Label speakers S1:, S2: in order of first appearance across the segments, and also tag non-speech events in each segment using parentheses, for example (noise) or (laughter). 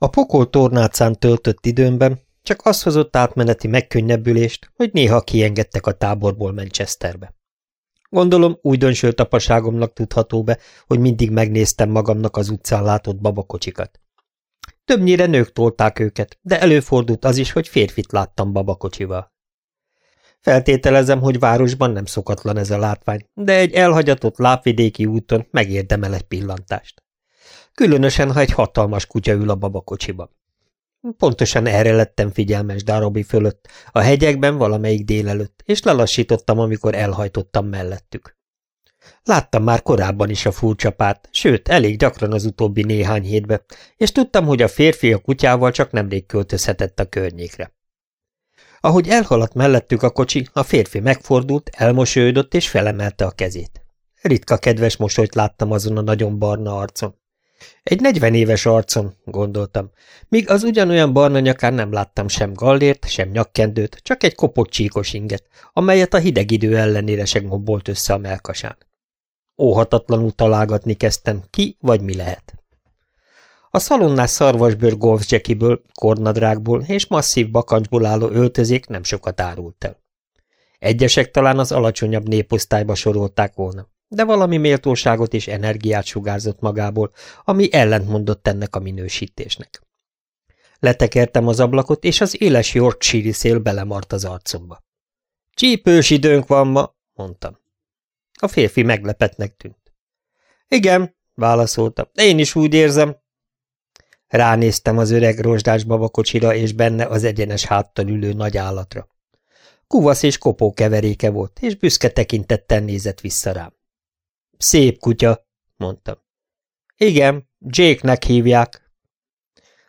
S1: A pokol tornácán töltött időmben csak az hozott átmeneti megkönnyebbülést, hogy néha kiengedtek a táborból Manchesterbe. Gondolom újdonsült apaságomnak tudható be, hogy mindig megnéztem magamnak az utcán látott babakocsikat. Többnyire nők tolták őket, de előfordult az is, hogy férfit láttam babakocsival. Feltételezem, hogy városban nem szokatlan ez a látvány, de egy elhagyatott lápvidéki úton megérdemel egy pillantást. Különösen, ha egy hatalmas kutya ül a babakocsiban. Pontosan erre lettem figyelmes Darobi fölött, a hegyekben valamelyik délelőtt, és lelassítottam, amikor elhajtottam mellettük. Láttam már korábban is a furcsa sőt, elég gyakran az utóbbi néhány hétbe, és tudtam, hogy a férfi a kutyával csak nemrég költözhetett a környékre. Ahogy elhaladt mellettük a kocsi, a férfi megfordult, elmosődött és felemelte a kezét. Ritka kedves mosolyt láttam azon a nagyon barna arcon. Egy negyven éves arcon, gondoltam, míg az ugyanolyan barna nyakán nem láttam sem gallért, sem nyakkendőt, csak egy kopott csíkos inget, amelyet a hideg idő ellenére se gombolt össze a melkasán. Óhatatlanul találgatni kezdtem, ki vagy mi lehet. A szalonnás szarvasbőr golfzsekiből, kornadrágból és masszív bakancsból álló öltözék nem sokat árult el. Egyesek talán az alacsonyabb néposztályba sorolták volna de valami méltóságot és energiát sugárzott magából, ami ellentmondott ennek a minősítésnek. Letekertem az ablakot, és az éles Yorkshire szél belemart az arcomba. Csípős időnk van ma, mondtam. A férfi meglepetnek tűnt. Igen, válaszolta, én is úgy érzem. Ránéztem az öreg rozsdás babakocsira és benne az egyenes háttal ülő nagy állatra. Kuvasz és kopó keveréke volt, és büszke tekintettel nézett vissza rám. Szép kutya, mondtam. Igen, Jake-nek hívják.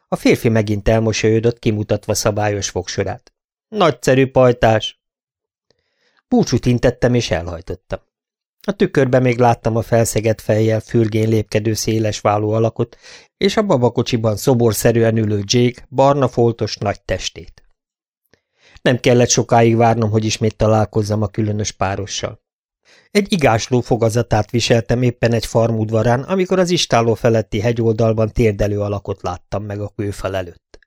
S1: A férfi megint elmosolyodott, kimutatva szabályos fogsorát. Nagyszerű pajtás. Búcsút intettem és elhajtottam. A tükörbe még láttam a felszegett fejjel fürgén lépkedő széles váló alakot, és a babakocsiban szoborszerűen ülő Jake barna foltos nagy testét. Nem kellett sokáig várnom, hogy ismét találkozzam a különös párossal. Egy igásló fogazatát viseltem éppen egy farmudvarán, amikor az istáló feletti hegyoldalban térdelő alakot láttam meg a kőfal előtt.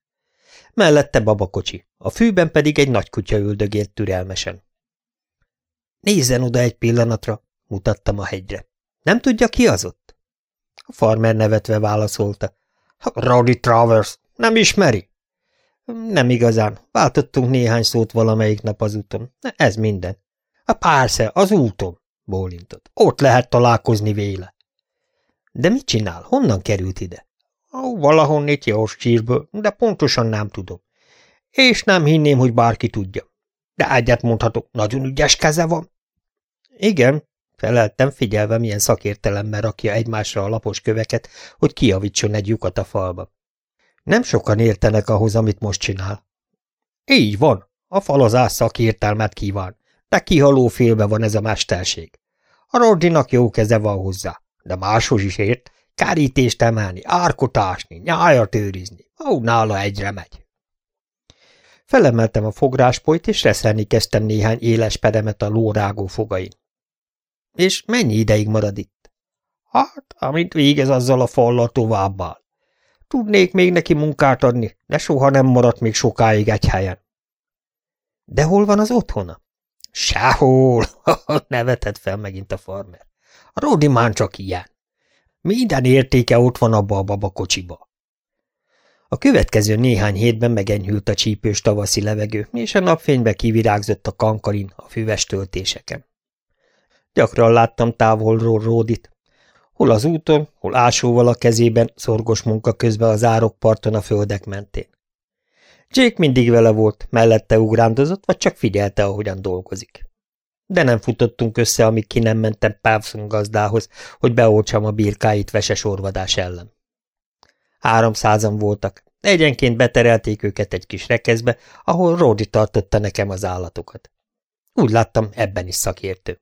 S1: Mellette babakocsi, a fűben pedig egy nagy kutya üldögélt türelmesen. Nézzen oda egy pillanatra, mutattam a hegyre. Nem tudja, ki az ott? A farmer nevetve válaszolta. Rowdy Travers, nem ismeri? Nem igazán. Váltottunk néhány szót valamelyik nap az úton. Ez minden. A pársze, az úton bólintott. Ott lehet találkozni véle. De mit csinál? Honnan került ide? Ó, valahonnét Yorkshire-ből, de pontosan nem tudom. És nem hinném, hogy bárki tudja. De egyet mondhatok, nagyon ügyes keze van. Igen, feleltem, figyelve, milyen szakértelemmel rakja egymásra a lapos köveket, hogy kiavítson egy lyukat a falba. Nem sokan értenek ahhoz, amit most csinál. Így van, a falazás szakértelmet kíván, de kihaló félbe van ez a mesterség. A Rordinak jó keze van hozzá, de máshoz is ért, kárítést emelni, árkot ásni, nyájat őrizni. Ó, nála egyre megy. Felemeltem a fográspojt, és reszelni kezdtem néhány éles pedemet a lórágó fogain. És mennyi ideig marad itt? Hát, amint végez azzal a fallal továbbáll. Tudnék még neki munkát adni, de soha nem maradt még sokáig egy helyen. De hol van az otthona? Sehol, (laughs) nevetett fel megint a farmer. A Rodi már csak ilyen. Minden értéke ott van abba a babakocsiba. A következő néhány hétben megenyhült a csípős tavaszi levegő, és a napfénybe kivirágzott a kankarin a füves töltéseken. Gyakran láttam távolról Ródit. Hol az úton, hol ásóval a kezében, szorgos munka közben az árokparton a földek mentén. Jake mindig vele volt, mellette ugrándozott, vagy csak figyelte, ahogyan dolgozik. De nem futottunk össze, amíg ki nem mentem Pávszon gazdához, hogy beoltsam a birkáit veses ellen. Háromszázan voltak, egyenként beterelték őket egy kis rekeszbe, ahol Rodi tartotta nekem az állatokat. Úgy láttam, ebben is szakértő.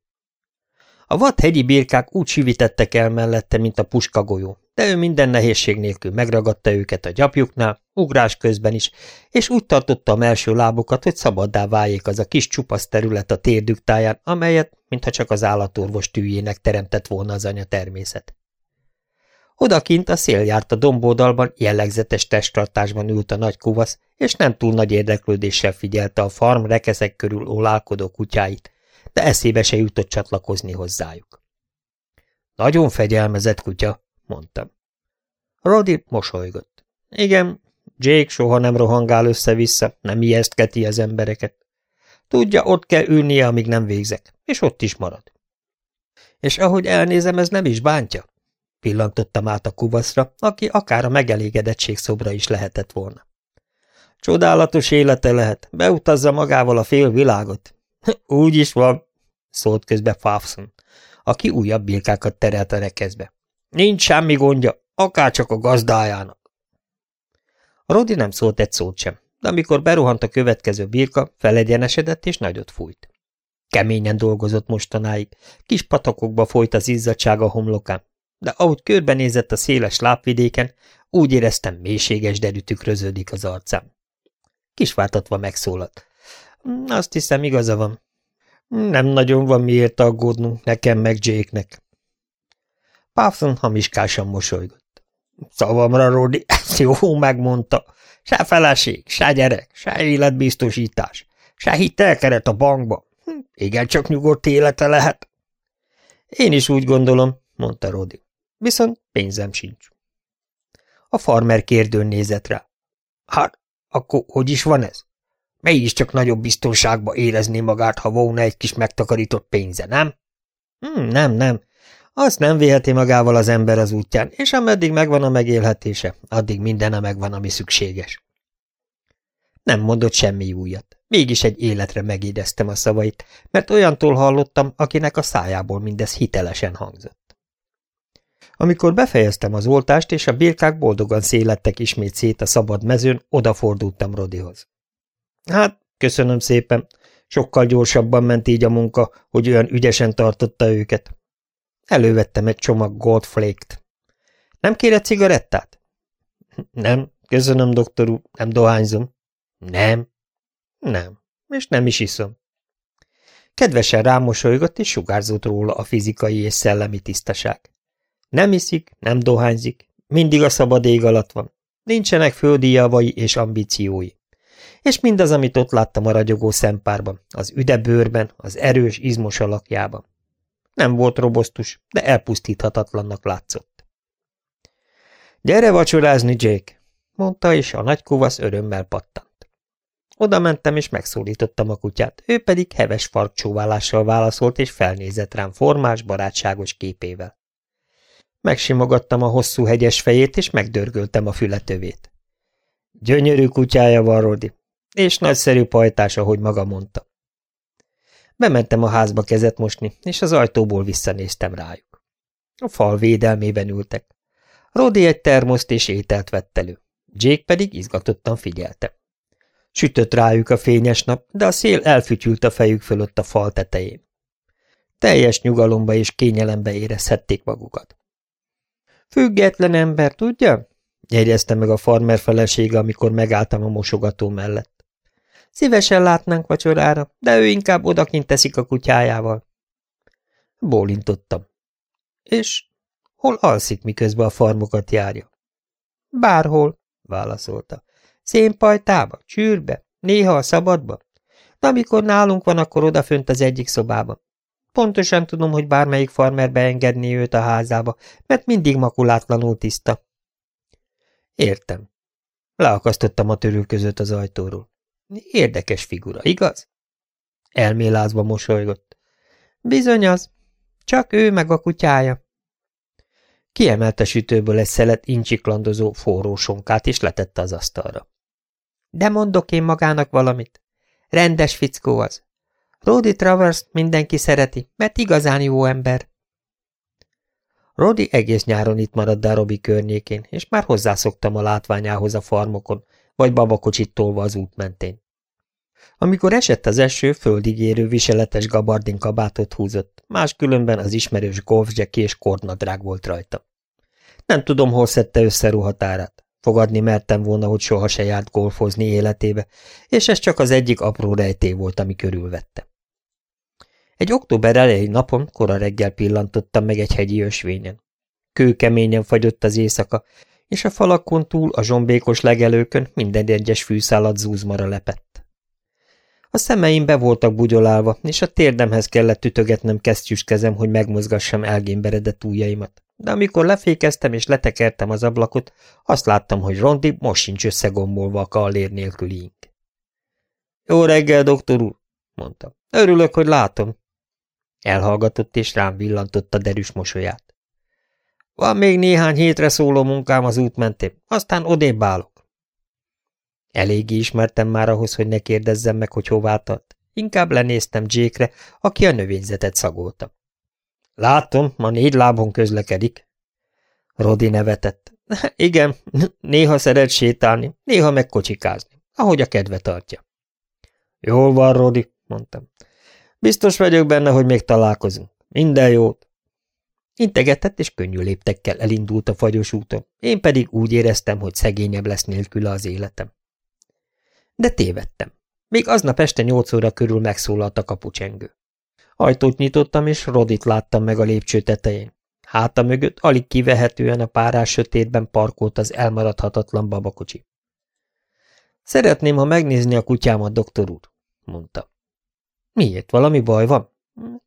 S1: A vad hegyi birkák úgy sivítettek el mellette, mint a puskagolyó, de ő minden nehézség nélkül megragadta őket a gyapjuknál, ugrás közben is, és úgy tartotta a első lábukat, hogy szabaddá váljék az a kis csupasz terület a térdük táján, amelyet, mintha csak az állatorvos tűjének teremtett volna az anya természet. Odakint a szél járt a domboldalban, jellegzetes testtartásban ült a nagy kuvasz, és nem túl nagy érdeklődéssel figyelte a farm rekeszek körül olálkodó kutyáit, de eszébe se jutott csatlakozni hozzájuk. Nagyon fegyelmezett kutya, mondtam. Roddy mosolygott. Igen, Jake soha nem rohangál össze-vissza, nem ijesztketi az embereket. Tudja, ott kell ülnie, amíg nem végzek, és ott is marad. És ahogy elnézem, ez nem is bántja? Pillantottam át a kuvaszra, aki akár a megelégedettség szobra is lehetett volna. Csodálatos élete lehet, beutazza magával a fél világot. (laughs) Úgy is van, szólt közbe Fafson, aki újabb birkákat terelt a rekezbe. Nincs semmi gondja, akárcsak a gazdájának. Rodi nem szólt egy szót sem, de amikor beruhant a következő birka, felegyenesedett és nagyot fújt. Keményen dolgozott mostanáig, kis patakokba folyt az izzadság a homlokán, de ahogy körbenézett a széles lápvidéken, úgy éreztem, mélységes derű tükröződik az arcám. Kisvártatva megszólalt. Azt hiszem, igaza van. Nem nagyon van miért aggódnunk nekem meg Jake-nek. Pafton hamiskásan mosolygott. Szavamra, Rodi, (laughs) ezt jó megmondta. Se feleség, se gyerek, se életbiztosítás, se hitelkeret a bankba. Hm, igen, csak nyugodt élete lehet. Én is úgy gondolom, mondta Rodi. Viszont pénzem sincs. A farmer kérdőn nézett rá. Hát, akkor hogy is van ez? Is csak nagyobb biztonságba érezné magát, ha volna egy kis megtakarított pénze, nem? Hmm, nem, nem. Azt nem véheti magával az ember az útján, és ameddig megvan a megélhetése, addig mindene megvan, ami szükséges. Nem mondott semmi újat. Mégis egy életre megédeztem a szavait, mert olyantól hallottam, akinek a szájából mindez hitelesen hangzott. Amikor befejeztem az oltást, és a birkák boldogan szélettek ismét szét a szabad mezőn, odafordultam Rodihoz. Hát, köszönöm szépen. Sokkal gyorsabban ment így a munka, hogy olyan ügyesen tartotta őket. Elővettem egy csomag goldflake-t. Nem kérek cigarettát? Nem, köszönöm, doktor úr, nem dohányzom. Nem? Nem, és nem is iszom. Kedvesen rámosolygott, és sugárzott róla a fizikai és szellemi tisztaság. Nem iszik, nem dohányzik, mindig a szabad ég alatt van. Nincsenek földi javai és ambíciói. És mindaz, amit ott láttam a ragyogó szempárban, az üdebőrben, az erős, izmos alakjában. Nem volt robosztus, de elpusztíthatatlannak látszott. Gyere vacsorázni, Jake, mondta, és a nagy kuvasz örömmel pattant. Oda mentem, és megszólítottam a kutyát, ő pedig heves farkcsóválással válaszolt, és felnézett rám formás, barátságos képével. Megsimogattam a hosszú hegyes fejét, és megdörgöltem a fületövét. Gyönyörű kutyája van, Rodi, és nagyszerű pajtás, ahogy maga mondta. Bementem a házba kezet mosni, és az ajtóból visszanéztem rájuk. A fal védelmében ültek. Rodi egy termoszt és ételt vett elő. Jake pedig izgatottan figyelte. Sütött rájuk a fényes nap, de a szél elfütyült a fejük fölött a fal tetején. Teljes nyugalomba és kényelembe érezhették magukat. Független ember, tudja? jegyezte meg a farmer felesége, amikor megálltam a mosogató mellett. Szívesen látnánk vacsorára, de ő inkább odakint teszik a kutyájával. Bólintottam. És hol alszik, miközben a farmokat járja? Bárhol, válaszolta. Szénpajtába, csűrbe, néha a szabadba. De amikor nálunk van, akkor odafönt az egyik szobában. Pontosan tudom, hogy bármelyik farmer beengedné őt a házába, mert mindig makulátlanul tiszta. Értem. Leakasztottam a törül között az ajtóról. Érdekes figura, igaz? Elmélázva mosolygott. Bizony az. Csak ő meg a kutyája. Kiemelte sütőből egy szelet incsiklandozó forró sonkát, és letette az asztalra. De mondok én magának valamit. Rendes fickó az. Rodi Travers mindenki szereti, mert igazán jó ember. Rodi egész nyáron itt maradt a Robi környékén, és már hozzászoktam a látványához a farmokon, vagy babakocsit tolva az út mentén. Amikor esett az eső, földig érő viseletes gabardin kabátot húzott, máskülönben az ismerős golfzseki és kornadrág volt rajta. Nem tudom, hol szedte össze ruhatárát. Fogadni mertem volna, hogy soha se járt golfozni életébe, és ez csak az egyik apró rejtély volt, ami körülvette. Egy október elejé napon, kora reggel pillantottam meg egy hegyi ösvényen. Kőkeményen fagyott az éjszaka, és a falakon túl a zsombékos legelőkön minden egyes fűszálat zúzmara lepett. A szemeim be voltak bugyolálva, és a térdemhez kellett ütögetnem kesztyűs kezem, hogy megmozgassam elgémberedett ujjaimat. De amikor lefékeztem és letekertem az ablakot, azt láttam, hogy Rondi most sincs összegombolva a kallér nélküli ink. Jó reggel, doktor úr, mondtam. Örülök, hogy látom. Elhallgatott és rám villantotta derűs mosolyát. Van még néhány hétre szóló munkám az út mentén, aztán odébb állok. Eléggé ismertem már ahhoz, hogy ne kérdezzem meg, hogy hová tart. Inkább lenéztem Jake-re, aki a növényzetet szagolta. Látom, ma négy lábon közlekedik. Rodi nevetett. (laughs) Igen, néha szeret sétálni, néha meg kocsikázni, ahogy a kedve tartja. Jól van, Rodi, mondtam. Biztos vagyok benne, hogy még találkozunk. Minden jót. Integetett és könnyű léptekkel elindult a fagyos úton, én pedig úgy éreztem, hogy szegényebb lesz nélküle az életem. De tévedtem. Még aznap este nyolc óra körül megszólalt a kapucsengő. Ajtót nyitottam, és Rodit láttam meg a lépcső tetején. Háta mögött alig kivehetően a párás sötétben parkolt az elmaradhatatlan babakocsi. Szeretném, ha megnézni a kutyámat, doktor úr, mondta. Miért? Valami baj van?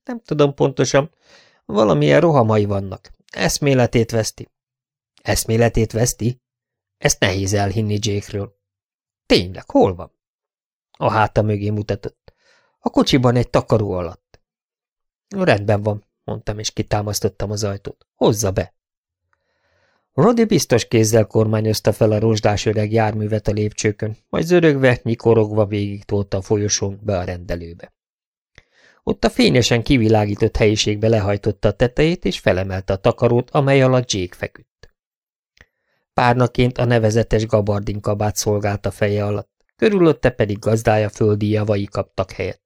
S1: Nem tudom pontosan. Valamilyen rohamai vannak. Eszméletét veszti. Eszméletét veszti? Ezt nehéz elhinni Jake-ről. Tényleg, hol van? A háta mögé mutatott. A kocsiban egy takaró alatt. Rendben van, mondtam, és kitámasztottam az ajtót. Hozza be! Rodi biztos kézzel kormányozta fel a rozsdás öreg járművet a lépcsőkön, majd zörögve, nyikorogva végig tolta a folyosón be a rendelőbe. Ott a fényesen kivilágított helyiségbe lehajtotta a tetejét, és felemelte a takarót, amely alatt Jake feküdt. Párnaként a nevezetes gabardin kabát szolgált a feje alatt, körülötte pedig gazdája földi javai kaptak helyet.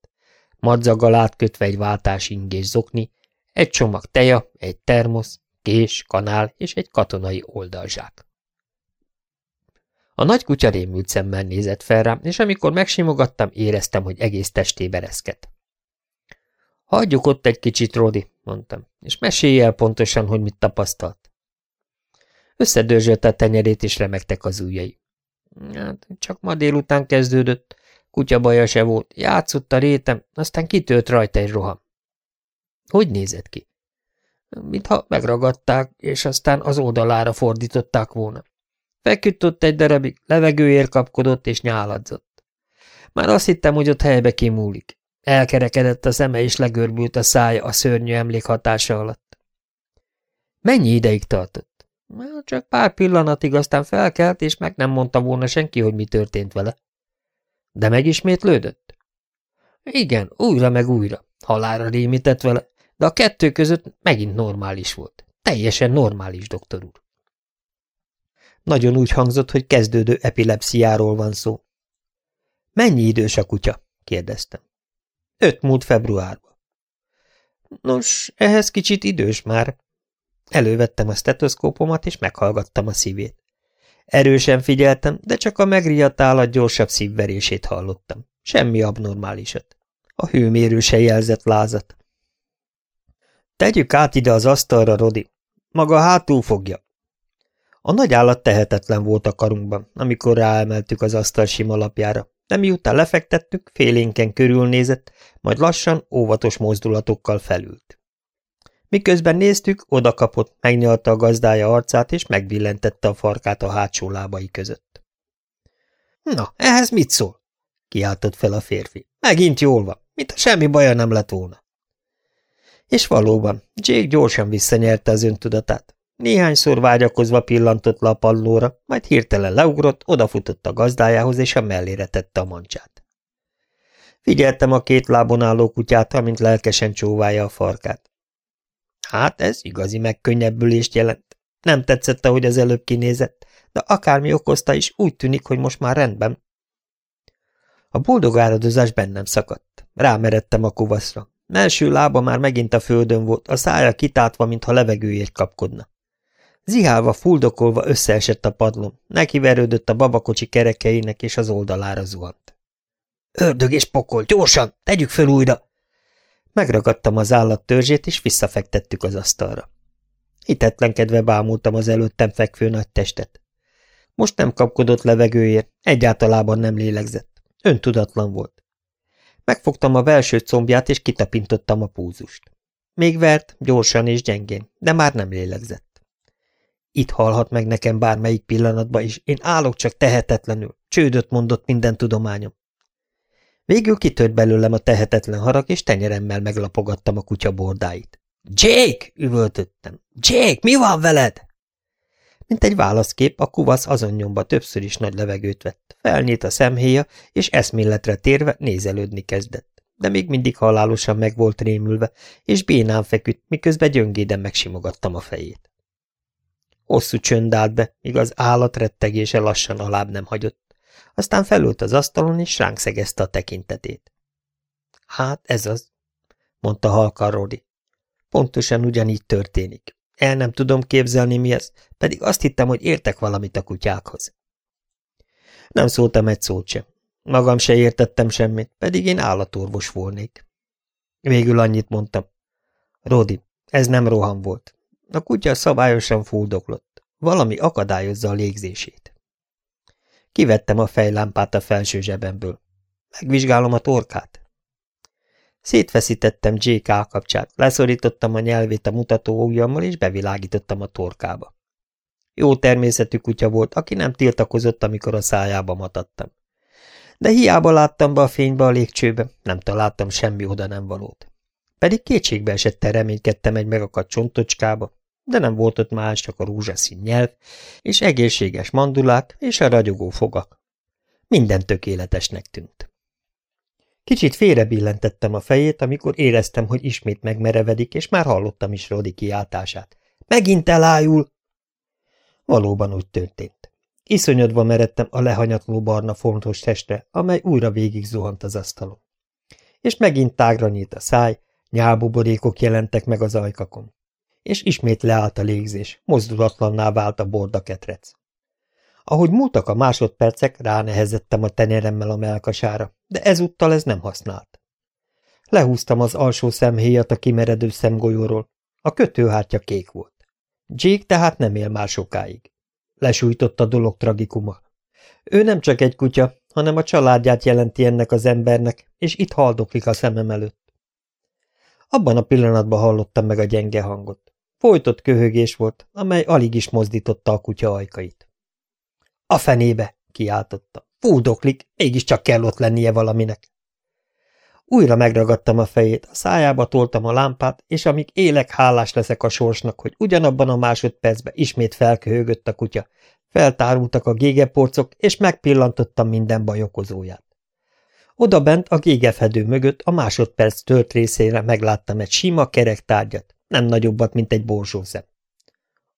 S1: Madzaggal átkötve egy váltás ingés zokni, egy csomag teja, egy termosz, kés, kanál és egy katonai oldalzsák. A nagy kutya rémült szemmel nézett fel rám, és amikor megsimogattam, éreztem, hogy egész testébe reszket. Hagyjuk ott egy kicsit, Rodi, mondtam, és mesélj el pontosan, hogy mit tapasztalt. Összedörzsölte a tenyerét, és remektek az ujjai. Hát, csak ma délután kezdődött, kutya baja se volt, játszott a rétem, aztán kitört rajta egy roham. Hogy nézett ki? Mintha megragadták, és aztán az oldalára fordították volna. Feküdt ott egy darabig, levegőért kapkodott és nyáladzott. Már azt hittem, hogy ott helybe kimúlik. Elkerekedett a szeme, és legörbült a szája a szörnyű emlék hatása alatt. Mennyi ideig tartott? Csak pár pillanatig, aztán felkelt, és meg nem mondta volna senki, hogy mi történt vele. De megismétlődött? Igen, újra meg újra. Halára rémített vele, de a kettő között megint normális volt. Teljesen normális, doktor úr. Nagyon úgy hangzott, hogy kezdődő epilepsziáról van szó. Mennyi idős a kutya? kérdeztem. Öt múlt februárban. Nos, ehhez kicsit idős már. Elővettem a stetoszkópomat, és meghallgattam a szívét. Erősen figyeltem, de csak a megriadt állat gyorsabb szívverését hallottam. Semmi abnormálisat. A hőmérő se jelzett lázat. Tegyük át ide az asztalra, Rodi. Maga hátul fogja. A nagy állat tehetetlen volt a karunkban, amikor ráemeltük az asztal sima lapjára de miután lefektettük, félénken körülnézett, majd lassan, óvatos mozdulatokkal felült. Miközben néztük, odakapott, megnyalta a gazdája arcát, és megbillentette a farkát a hátsó lábai között. Na, ehhez mit szól? kiáltott fel a férfi. Megint jól van, mint a semmi baja nem lett volna. És valóban, Jake gyorsan visszanyerte az öntudatát. Néhányszor vágyakozva pillantott le a pallóra, majd hirtelen leugrott, odafutott a gazdájához, és a mellére tette a mancsát. Figyeltem a két lábon álló kutyát, amint lelkesen csóválja a farkát. Hát ez igazi megkönnyebbülést jelent. Nem tetszett, ahogy az előbb kinézett, de akármi okozta is, úgy tűnik, hogy most már rendben. A boldog áradozás bennem szakadt. Rámeredtem a kuvaszra. Melső lába már megint a földön volt, a szája kitátva, mintha levegőjét kapkodna. Zihálva, fuldokolva összeesett a padlón, nekiverődött a babakocsi kerekeinek, és az oldalára zuhant. Ördög és pokol, gyorsan, tegyük föl újra! Megragadtam az állat törzsét, és visszafektettük az asztalra. Hitetlenkedve bámultam az előttem fekvő nagy testet. Most nem kapkodott levegőért, egyáltalában nem lélegzett. Öntudatlan volt. Megfogtam a belső combját, és kitapintottam a púzust. Még vert, gyorsan és gyengén, de már nem lélegzett. Itt halhat meg nekem bármelyik pillanatban, és én állok csak tehetetlenül, csődöt mondott minden tudományom. Végül kitört belőlem a tehetetlen harag, és tenyeremmel meglapogattam a kutya bordáit. – Jake! – üvöltöttem. – Jake, mi van veled? Mint egy válaszkép, a kuvasz azon nyomba többször is nagy levegőt vett. Felnyílt a szemhéja, és eszméletre térve nézelődni kezdett. De még mindig halálosan meg volt rémülve, és bénán feküdt, miközben gyöngéden megsimogattam a fejét. Hosszú csönd állt be, míg az állat rettegése lassan alább nem hagyott. Aztán felült az asztalon, és ránk szegezte a tekintetét. Hát ez az, mondta halkan Rodi. Pontosan ugyanígy történik. El nem tudom képzelni, mi ez, pedig azt hittem, hogy értek valamit a kutyákhoz. Nem szóltam egy szót sem. Magam se értettem semmit, pedig én állatorvos volnék. Végül annyit mondtam. Rodi, ez nem roham volt. A kutya szabályosan fuldoklott. Valami akadályozza a légzését. Kivettem a fejlámpát a felső zsebemből. Megvizsgálom a torkát. Szétfeszítettem J.K. kapcsát, leszorítottam a nyelvét a mutató ujjammal, és bevilágítottam a torkába. Jó természetű kutya volt, aki nem tiltakozott, amikor a szájába matattam. De hiába láttam be a fénybe a légcsőbe, nem találtam semmi oda nem valót. Pedig kétségbe esetten reménykedtem egy megakadt csontocskába, de nem volt ott más, csak a rózsaszín nyelv, és egészséges mandulák, és a ragyogó fogak. Minden tökéletesnek tűnt. Kicsit félrebillentettem a fejét, amikor éreztem, hogy ismét megmerevedik, és már hallottam is Rodi kiáltását. Megint elájul! Valóban úgy történt. Iszonyodva meredtem a lehanyatló barna fontos testre, amely újra végig zuhant az asztalon. És megint tágra nyílt a száj, nyálbuborékok jelentek meg az ajkakon. És ismét leállt a légzés, mozdulatlanná vált a borda ketrec. Ahogy múltak a másodpercek, ránehezettem a tenyeremmel a melkasára, de ezúttal ez nem használt. Lehúztam az alsó szemhéjat a kimeredő szemgolyóról. A kötőhártya kék volt. Jake tehát nem él már sokáig. Lesújtott a dolog tragikuma. Ő nem csak egy kutya, hanem a családját jelenti ennek az embernek, és itt haldoklik a szemem előtt. Abban a pillanatban hallottam meg a gyenge hangot. Folytott köhögés volt, amely alig is mozdította a kutya ajkait. A fenébe! kiáltotta. Fúdoklik, mégiscsak kell ott lennie valaminek. Újra megragadtam a fejét, a szájába toltam a lámpát, és amíg élek, hálás leszek a sorsnak, hogy ugyanabban a másodpercben ismét felköhögött a kutya, feltárultak a gégeporcok, és megpillantottam minden baj okozóját. Oda bent a gégefedő mögött a másodperc tölt részére megláttam egy sima kerek tárgyat, nem nagyobbat, mint egy borzsószem.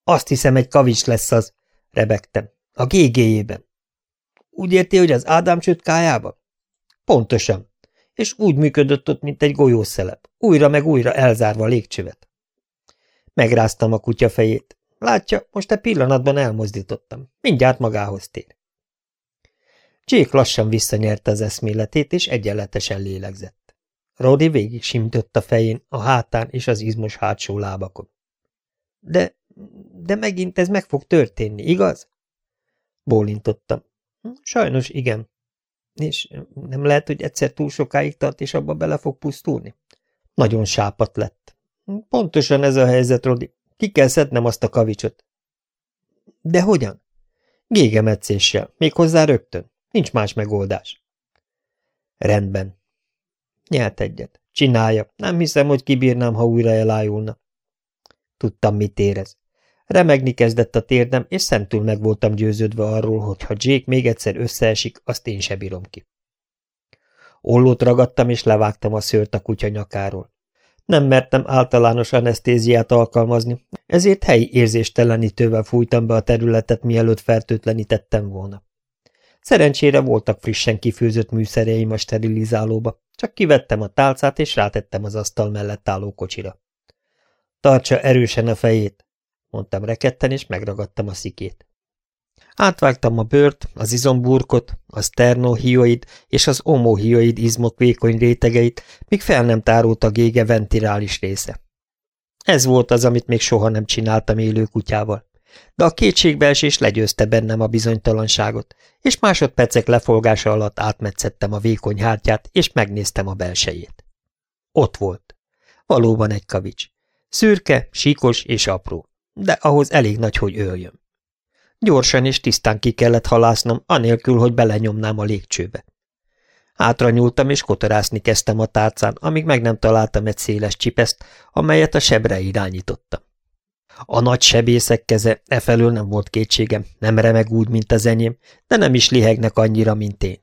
S1: Azt hiszem, egy kavics lesz az, rebegtem. A gégéjében. Úgy érti, hogy az Ádám csötkájába? Pontosan. És úgy működött ott, mint egy golyószelep, újra meg újra elzárva a légcsövet. Megráztam a kutya fejét. Látja, most egy pillanatban elmozdítottam. Mindjárt magához tér. Jake lassan visszanyerte az eszméletét, és egyenletesen lélegzett. Rodi végig simtött a fején, a hátán és az izmos hátsó lábakon. De, de megint ez meg fog történni, igaz? Bólintottam. Hm, sajnos igen. És nem lehet, hogy egyszer túl sokáig tart, és abba bele fog pusztulni? Nagyon sápat lett. Hm, pontosan ez a helyzet, Rodi. Ki kell szednem azt a kavicsot. De hogyan? Gégemetszéssel, méghozzá rögtön. Nincs más megoldás. Rendben. Nyelt egyet. Csinálja. Nem hiszem, hogy kibírnám, ha újra elájulna. Tudtam, mit érez. Remegni kezdett a térdem, és szentül meg voltam győződve arról, hogy ha Jake még egyszer összeesik, azt én se bírom ki. Ollót ragadtam, és levágtam a szőrt a kutya nyakáról. Nem mertem általános anesztéziát alkalmazni, ezért helyi érzéstelenítővel fújtam be a területet, mielőtt fertőtlenítettem volna. Szerencsére voltak frissen kifőzött műszereim a sterilizálóba, csak kivettem a tálcát, és rátettem az asztal mellett álló kocsira. Tartsa erősen a fejét, mondtam reketten, és megragadtam a szikét. Átvágtam a bőrt, az izomburkot, a sternohioid és az omohioid izmok vékony rétegeit, míg fel nem tárult a gége ventirális része. Ez volt az, amit még soha nem csináltam élő kutyával. De a kétségbeesés legyőzte bennem a bizonytalanságot, és másodpercek lefolgása alatt átmetszettem a vékony hártyát, és megnéztem a belsejét. Ott volt. Valóban egy kavics. Szürke, síkos és apró, de ahhoz elég nagy, hogy öljön. Gyorsan és tisztán ki kellett halásznom, anélkül, hogy belenyomnám a légcsőbe. Hátra nyúltam, és kotorászni kezdtem a tárcán, amíg meg nem találtam egy széles csipeszt, amelyet a sebre irányítottam. A nagy sebészek keze, e felől nem volt kétségem, nem remeg úgy, mint az enyém, de nem is lihegnek annyira, mint én.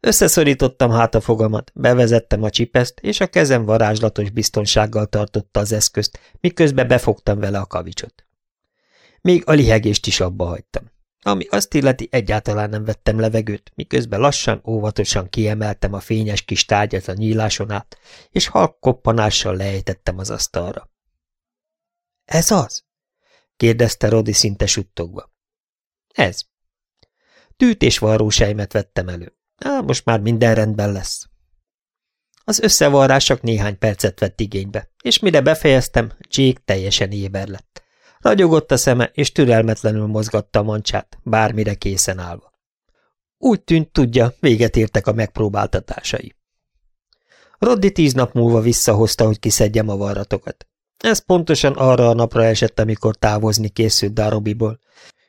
S1: Összeszorítottam hát a fogamat, bevezettem a csipeszt, és a kezem varázslatos biztonsággal tartotta az eszközt, miközben befogtam vele a kavicsot. Még a lihegést is abba hagytam. Ami azt illeti, egyáltalán nem vettem levegőt, miközben lassan, óvatosan kiemeltem a fényes kis tárgyat a nyíláson át, és halk koppanással lejtettem az asztalra. – Ez az? – kérdezte Rodi szinte suttogva. – Ez. Tűt és varrósejmet vettem elő. Á, most már minden rendben lesz. Az összevarrás csak néhány percet vett igénybe, és mire befejeztem, Jake teljesen éber lett. Ragyogott a szeme, és türelmetlenül mozgatta a mancsát, bármire készen állva. Úgy tűnt, tudja, véget értek a megpróbáltatásai. Roddi tíz nap múlva visszahozta, hogy kiszedjem a varratokat. Ez pontosan arra a napra esett, amikor távozni készült Darobiból,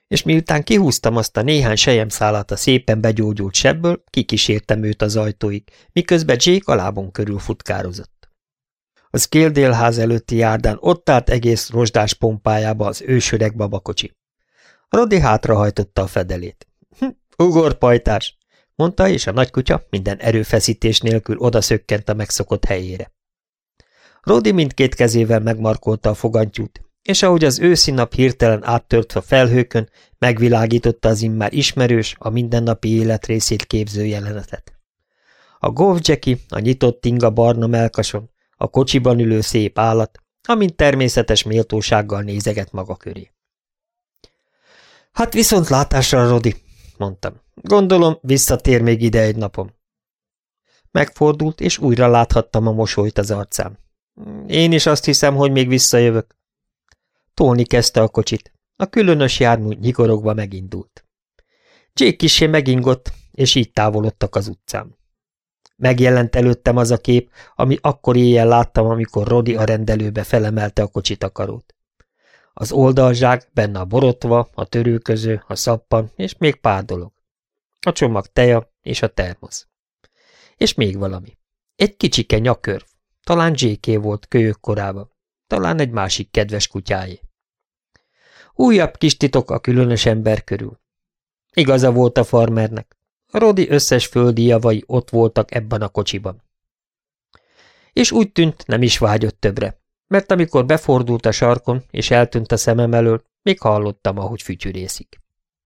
S1: és miután kihúztam azt a néhány sejemszálat a szépen begyógyult sebből, kikísértem őt az ajtóig, miközben Jake a lábon körül futkározott. Az Kéldélház előtti járdán ott állt egész rozsdás pompájába az ősöreg babakocsi. Rodi hátrahajtotta a fedelét. Hm, ugorpajtás, mondta, és a nagykutya minden erőfeszítés nélkül odaszökkent a megszokott helyére. Rodi mindkét kezével megmarkolta a fogantyút, és ahogy az őszi nap hirtelen áttört a felhőkön, megvilágította az immár ismerős, a mindennapi élet részét képző jelenetet. A golf a nyitott inga barna melkason, a kocsiban ülő szép állat, amint természetes méltósággal nézeget maga köré. Hát viszont látásra, Rodi, mondtam. Gondolom, visszatér még ide egy napom. Megfordult, és újra láthattam a mosolyt az arcán. Én is azt hiszem, hogy még visszajövök. Tolni kezdte a kocsit. A különös jármű nyikorogva megindult. Jake kisé megingott, és így távolodtak az utcán. Megjelent előttem az a kép, ami akkor éjjel láttam, amikor Rodi a rendelőbe felemelte a kocsitakarót. Az oldalzsák, benne a borotva, a törőköző, a szappan, és még pár dolog. A csomag teja és a termosz. És még valami. Egy kicsike nyakörv. Talán JK volt kölyök korában. Talán egy másik kedves kutyáé. Újabb kis titok a különös ember körül. Igaza volt a farmernek. Rodi összes földi javai ott voltak ebben a kocsiban. És úgy tűnt, nem is vágyott többre, mert amikor befordult a sarkon és eltűnt a szemem elől, még hallottam, ahogy fütyűrészik.